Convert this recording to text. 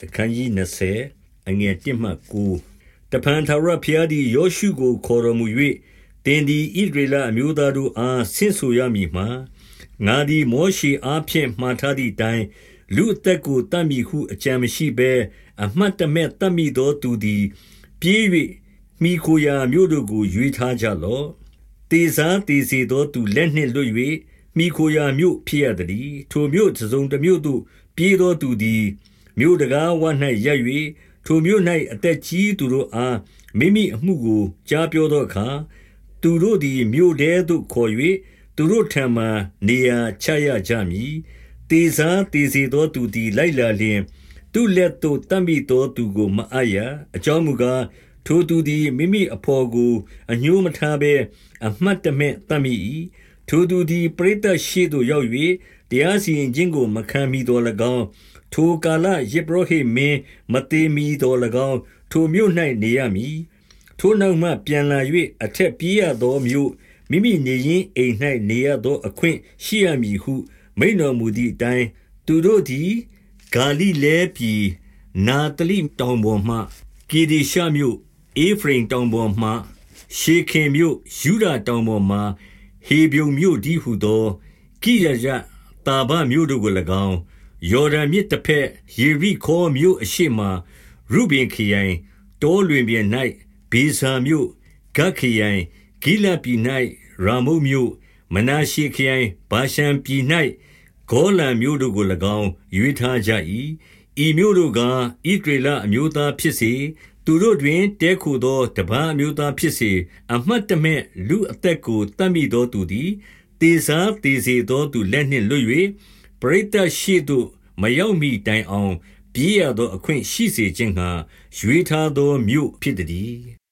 တခန်းကြီး20 အငယ် 1 မှ 9 တဖန်သာရဖျားသည် ယောရှုကို ခေါ်တော်မူ၍တင်ဒီဣဒရေလအမျိုးသားတို့အား ဆင့်ဆိုရမည်မှာ ငါသည် မောရှေအားဖြင့် မှားထားသည့်တိုင်လူအသက်ကိုတတ်မိဟု အကြံမရှိဘဲ အမှတ်တမဲ့တတ်မိသောသူသည် ပြေး၍မိခိုရာမျိုးတို့ကို ရွေးထားကြလော့တေစားတေစီသောသူလက်နှင့် လွတ်၍မိခိုရာမျိုးဖြစ်ရသည်ထိုမျိုးစုံတစ်မျိုးသို့ ပြေးသောသူသည် မြို့တကားဝ၌ရပ်၍ထိုမြို့၌အသက်ကြီးသူတို့အားမိမိအမှုကိုကြားပြောသောအခါသူတို့သည်မြို့ထဲသို့ခေါ်၍သူတို့ထံမှနေရာချရကြမည်တေစားတေစီသောသူသည်လိုက်လာလျင်သူလက်သို့တမ်းမိသောသူကိုမအပ်ရအကြောင်းမူကားထိုသူသည်မိမိအဖော်ကိုအညှိုးမထားဘဲအမှတ်တမဲ့တမ်းမိ၏ ထိုသူသည် ပရိသတ်ရှိသို့ရောက်၍တရားစီရင်ခြင်းကို မခံမီတော်၎င်း ထိုကာလယေဘရဟိမင်း မသေးမီတော်၎င်း ထိုမြို့၌နေရမည် ထိုနောက်မှပြန်လာ၍အထက်ပြေးရသောမြို့ မိမိနေရင်အိမ်၌နေရသောအခွင့်ရှိရမည်ဟု မိန်တော်မူသည့်အတိုင်း သူတို့သည် ဂါလိလဲပြည်နာတလိတောင်ပေါ်မှကေဒီရှမြို့အေဖရင်တောင်ပေါ်မှရှေခင်မြို့ယူဒတောင်ပေါ်မှ ဟေဗျုံမြို့ဒီဟုသော ကိရယတာဘမြို့တို့ကို၎င်း ယော်ဒန်မြစ်တစ်ဖက်ယေရိခေါမြို့အရှိမရုဘင်ခရိုင် တောလွင်ပြင်၌ဘေဇာမြို့ဂတ်ခရိုင် ဂိလပြည်၌ရာမုတ်မြို့ မနာရှေခရိုင်ဘာရှံပြည်၌ဂေါလံမြို့တို့ကို၎င်း ရွေးထားကြ၏ဤမြို့တို့ကဣဒရေလအမျိုးသားဖြစ်စေ သူတို့တွင်တဲခုသော တပန်းအမျိုးသားဖြစ်စေ အမှတ်တမဲ့လူအသက်ကိုတတ်မိသောသူသည်တေစားတေစေသောသူလက်နှင့် လွတ်၍ပရိသတ်ရှိသို့ မရောက်မီတိုင်အောင် ပြေးရသော အခွင့်ရှိစေခြင်းငှါ ရွေးထားသောမြို့ ဖြစ်သတည်း